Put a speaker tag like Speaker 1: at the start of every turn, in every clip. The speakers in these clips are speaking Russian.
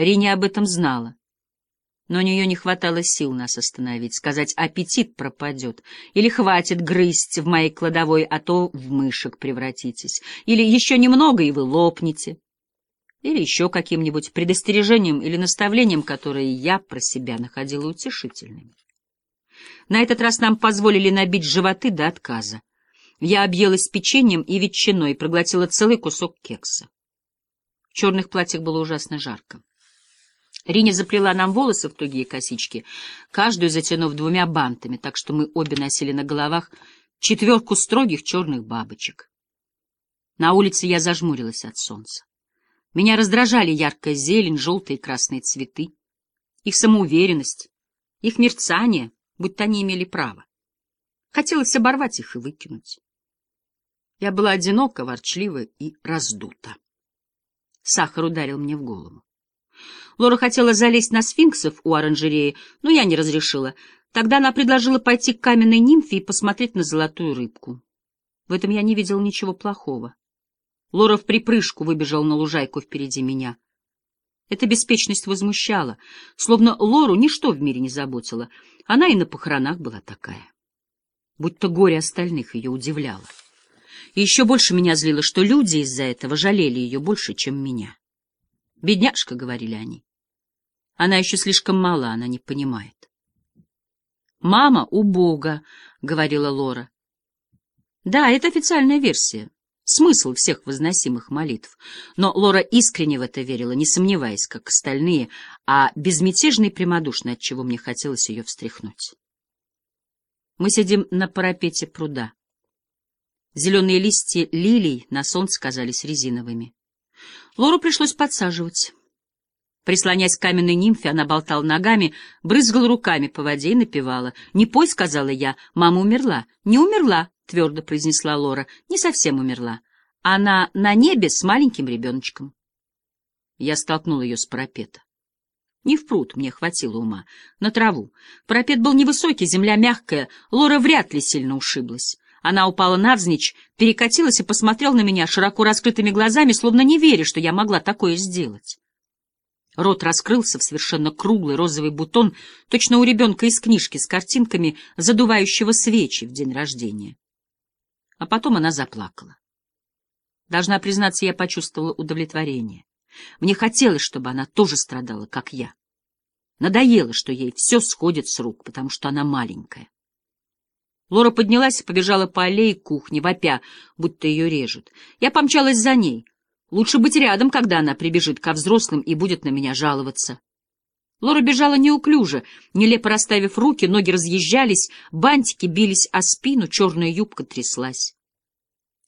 Speaker 1: Рини об этом знала. Но у нее не хватало сил нас остановить, сказать «аппетит пропадет», или «хватит грызть в моей кладовой, а то в мышек превратитесь», или «еще немного, и вы лопнете», или еще каким-нибудь предостережением или наставлением, которые я про себя находила утешительными. На этот раз нам позволили набить животы до отказа. Я объелась печеньем и ветчиной, проглотила целый кусок кекса. В черных платьях было ужасно жарко. Риня заплела нам волосы в тугие косички, каждую затянув двумя бантами, так что мы обе носили на головах четверку строгих черных бабочек. На улице я зажмурилась от солнца. Меня раздражали яркая зелень, желтые и красные цветы, их самоуверенность, их мерцание, будто они имели право. Хотелось оборвать их и выкинуть. Я была одинока, ворчлива и раздута. Сахар ударил мне в голову. Лора хотела залезть на сфинксов у оранжереи, но я не разрешила. Тогда она предложила пойти к каменной нимфе и посмотреть на золотую рыбку. В этом я не видел ничего плохого. Лора в припрыжку выбежала на лужайку впереди меня. Эта беспечность возмущала, словно Лору ничто в мире не заботило. Она и на похоронах была такая. Будто горе остальных ее удивляло. И еще больше меня злило, что люди из-за этого жалели ее больше, чем меня. «Бедняжка», — говорили они. Она еще слишком мала, она не понимает. «Мама у Бога», — говорила Лора. Да, это официальная версия, смысл всех возносимых молитв. Но Лора искренне в это верила, не сомневаясь, как остальные, а безмятежно и прямодушно, отчего мне хотелось ее встряхнуть. Мы сидим на парапете пруда. Зеленые листья лилий на солнце казались резиновыми. Лору пришлось подсаживать. Прислонясь к каменной нимфе, она болтала ногами, брызгала руками по воде и напевала. «Не пой», — сказала я, — «мама умерла». «Не умерла», — твердо произнесла Лора, — «не совсем умерла. Она на небе с маленьким ребеночком». Я столкнул ее с парапета. Не в пруд мне хватило ума, на траву. Парапет был невысокий, земля мягкая, Лора вряд ли сильно ушиблась. Она упала навзничь, перекатилась и посмотрела на меня широко раскрытыми глазами, словно не веря, что я могла такое сделать. Рот раскрылся в совершенно круглый розовый бутон, точно у ребенка из книжки с картинками задувающего свечи в день рождения. А потом она заплакала. Должна признаться, я почувствовала удовлетворение. Мне хотелось, чтобы она тоже страдала, как я. Надоело, что ей все сходит с рук, потому что она маленькая. Лора поднялась и побежала по аллее кухни, вопя, будто ее режут. Я помчалась за ней. Лучше быть рядом, когда она прибежит ко взрослым и будет на меня жаловаться. Лора бежала неуклюже, нелепо расставив руки, ноги разъезжались, бантики бились о спину, черная юбка тряслась.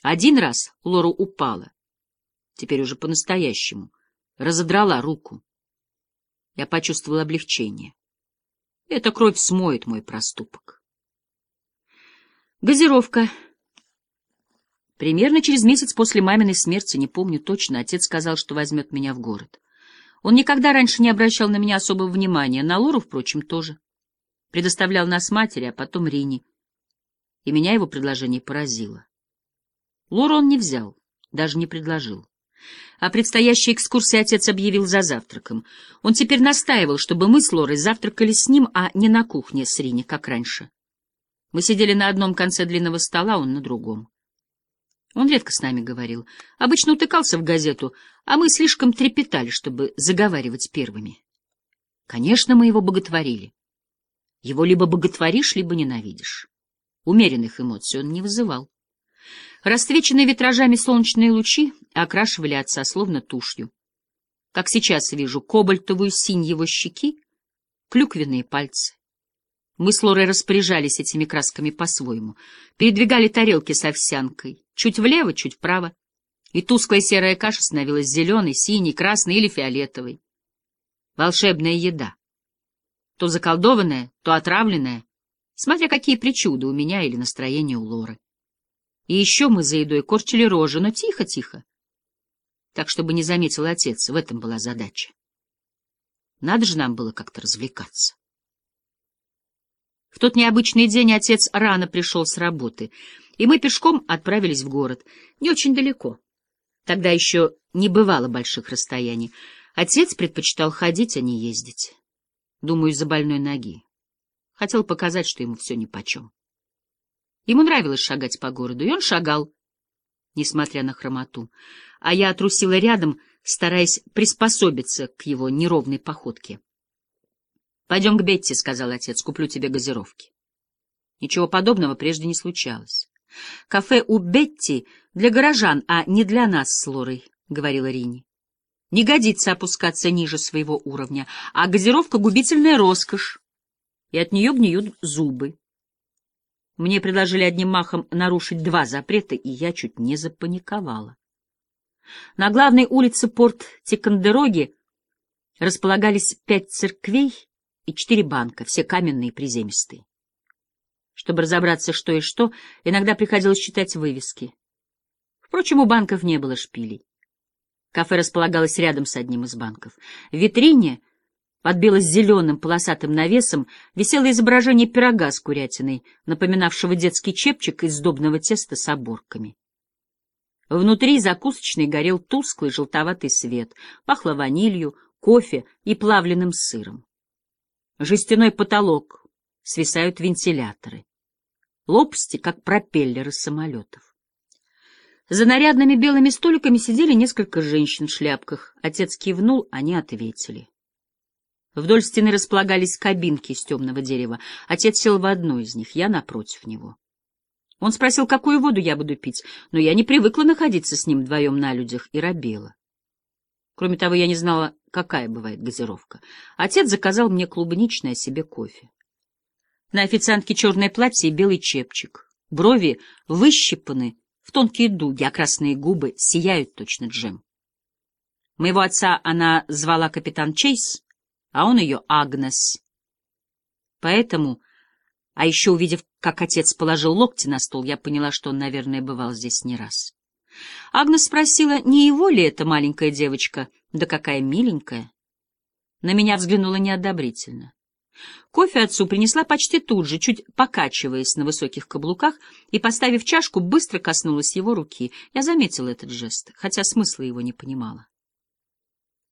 Speaker 1: Один раз Лора упала, теперь уже по-настоящему, разодрала руку. Я почувствовал облегчение. Эта кровь смоет мой проступок. Газировка. Примерно через месяц после маминой смерти, не помню точно, отец сказал, что возьмет меня в город. Он никогда раньше не обращал на меня особого внимания, на Лору, впрочем, тоже. Предоставлял нас матери, а потом Рине. И меня его предложение поразило. Лору он не взял, даже не предложил. О предстоящей экскурсии отец объявил за завтраком. Он теперь настаивал, чтобы мы с Лорой завтракали с ним, а не на кухне с Рине, как раньше. Мы сидели на одном конце длинного стола, он на другом. Он редко с нами говорил. Обычно утыкался в газету, а мы слишком трепетали, чтобы заговаривать первыми. Конечно, мы его боготворили. Его либо боготворишь, либо ненавидишь. Умеренных эмоций он не вызывал. Расцвеченные витражами солнечные лучи окрашивали отца словно тушью. Как сейчас вижу кобальтовую синь его щеки, клюквенные пальцы, мы с Лорой распоряжались этими красками по-своему, передвигали тарелки с овсянкой, чуть влево, чуть вправо, и тусклая серая каша становилась зеленой, синей, красной или фиолетовой. Волшебная еда. То заколдованная, то отравленная, смотря какие причуды у меня или настроение у Лоры. И еще мы за едой корчили рожи, но тихо-тихо, так, чтобы не заметил отец, в этом была задача. Надо же нам было как-то развлекаться. В тот необычный день отец рано пришел с работы, и мы пешком отправились в город, не очень далеко. Тогда еще не бывало больших расстояний. Отец предпочитал ходить, а не ездить. Думаю, из-за больной ноги. Хотел показать, что ему все нипочем. Ему нравилось шагать по городу, и он шагал, несмотря на хромоту. А я трусила рядом, стараясь приспособиться к его неровной походке. — Пойдем к Бетти, — сказал отец, — куплю тебе газировки. Ничего подобного прежде не случалось. Кафе у Бетти для горожан, а не для нас с Лорой, — говорила Рини. Не годится опускаться ниже своего уровня, а газировка — губительная роскошь, и от нее гниют зубы. Мне предложили одним махом нарушить два запрета, и я чуть не запаниковала. На главной улице порт Тикандероги располагались пять церквей и четыре банка, все каменные и приземистые. Чтобы разобраться, что и что, иногда приходилось читать вывески. Впрочем, у банков не было шпилей. Кафе располагалось рядом с одним из банков. В витрине, под бело-зеленым полосатым навесом, висело изображение пирога с курятиной, напоминавшего детский чепчик из сдобного теста с оборками. Внутри закусочной горел тусклый желтоватый свет, пахло ванилью, кофе и плавленным сыром. Жестяной потолок, свисают вентиляторы. Лопасти, как пропеллеры самолетов. За нарядными белыми столиками сидели несколько женщин в шляпках. Отец кивнул, они ответили. Вдоль стены располагались кабинки из темного дерева. Отец сел в одну из них, я напротив него. Он спросил, какую воду я буду пить, но я не привыкла находиться с ним вдвоем на людях и робела. Кроме того, я не знала, какая бывает газировка. Отец заказал мне клубничное, а себе кофе. На официантке черное платье и белый чепчик. Брови выщипаны в тонкие дуги, а красные губы сияют точно джем. Моего отца она звала капитан Чейз, а он ее Агнес. Поэтому а еще, увидев, как отец положил локти на стол, я поняла, что он, наверное, бывал здесь не раз. Агнес спросила, не его ли эта маленькая девочка, да какая миленькая. На меня взглянула неодобрительно. Кофе отцу принесла почти тут же, чуть покачиваясь на высоких каблуках, и, поставив чашку, быстро коснулась его руки. Я заметила этот жест, хотя смысла его не понимала.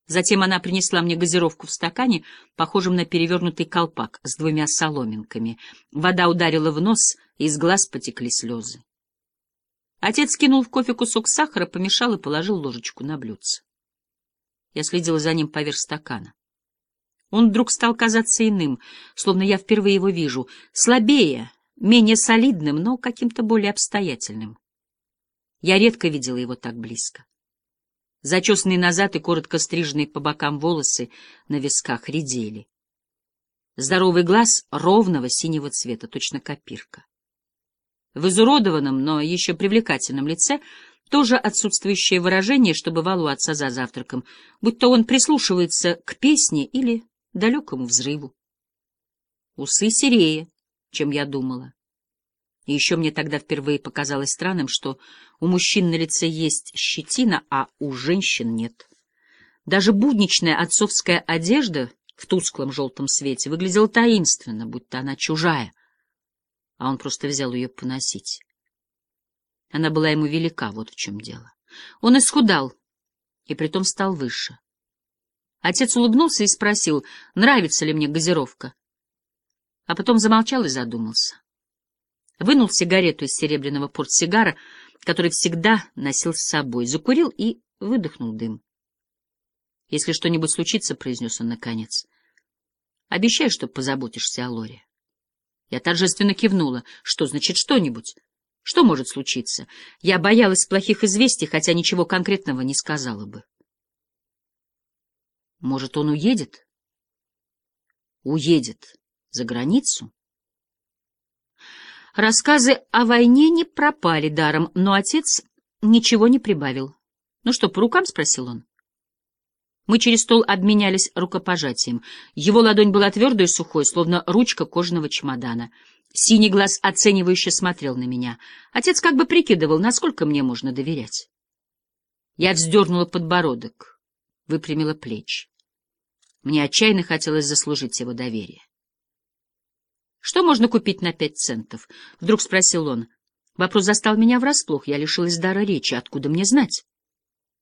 Speaker 1: Затем она принесла мне газировку в стакане, похожем на перевернутый колпак с двумя соломинками. Вода ударила в нос, и из глаз потекли слезы. Отец кинул в кофе кусок сахара, помешал и положил ложечку на блюдце. Я следила за ним поверх стакана. Он вдруг стал казаться иным, словно я впервые его вижу, слабее, менее солидным, но каким-то более обстоятельным. Я редко видела его так близко. Зачесанные назад и коротко стриженные по бокам волосы на висках редели. Здоровый глаз ровного синего цвета, точно копирка. В изуродованном, но еще привлекательном лице тоже отсутствующее выражение, что бывало у отца за завтраком, будто он прислушивается к песне или далекому взрыву. Усы серее, чем я думала. И еще мне тогда впервые показалось странным, что у мужчин на лице есть щетина, а у женщин нет. Даже будничная отцовская одежда в тусклом желтом свете выглядела таинственно, будто она чужая, а он просто взял ее поносить. Она была ему велика, вот в чем дело. Он исхудал, и притом стал выше. Отец улыбнулся и спросил, нравится ли мне газировка. А потом замолчал и задумался вынул сигарету из серебряного портсигара, который всегда носил с собой, закурил и выдохнул дым. — Если что-нибудь случится, — произнес он наконец, — обещай, что позаботишься о Лоре. Я торжественно кивнула. Что значит что-нибудь? Что может случиться? Я боялась плохих известий, хотя ничего конкретного не сказала бы. Может, он уедет? Уедет за границу? Рассказы о войне не пропали даром, но отец ничего не прибавил. — Ну что, по рукам? — спросил он. Мы через стол обменялись рукопожатием. Его ладонь была твердой и сухой, словно ручка кожаного чемодана. Синий глаз оценивающе смотрел на меня. Отец как бы прикидывал, насколько мне можно доверять. Я вздернула подбородок, выпрямила плечи. Мне отчаянно хотелось заслужить его доверие. Что можно купить на пять центов? — вдруг спросил он. Вопрос застал меня врасплох. Я лишилась дара речи. Откуда мне знать?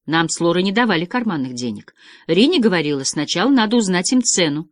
Speaker 1: Нам с Лорой не давали карманных денег. Рини говорила, сначала надо узнать им цену.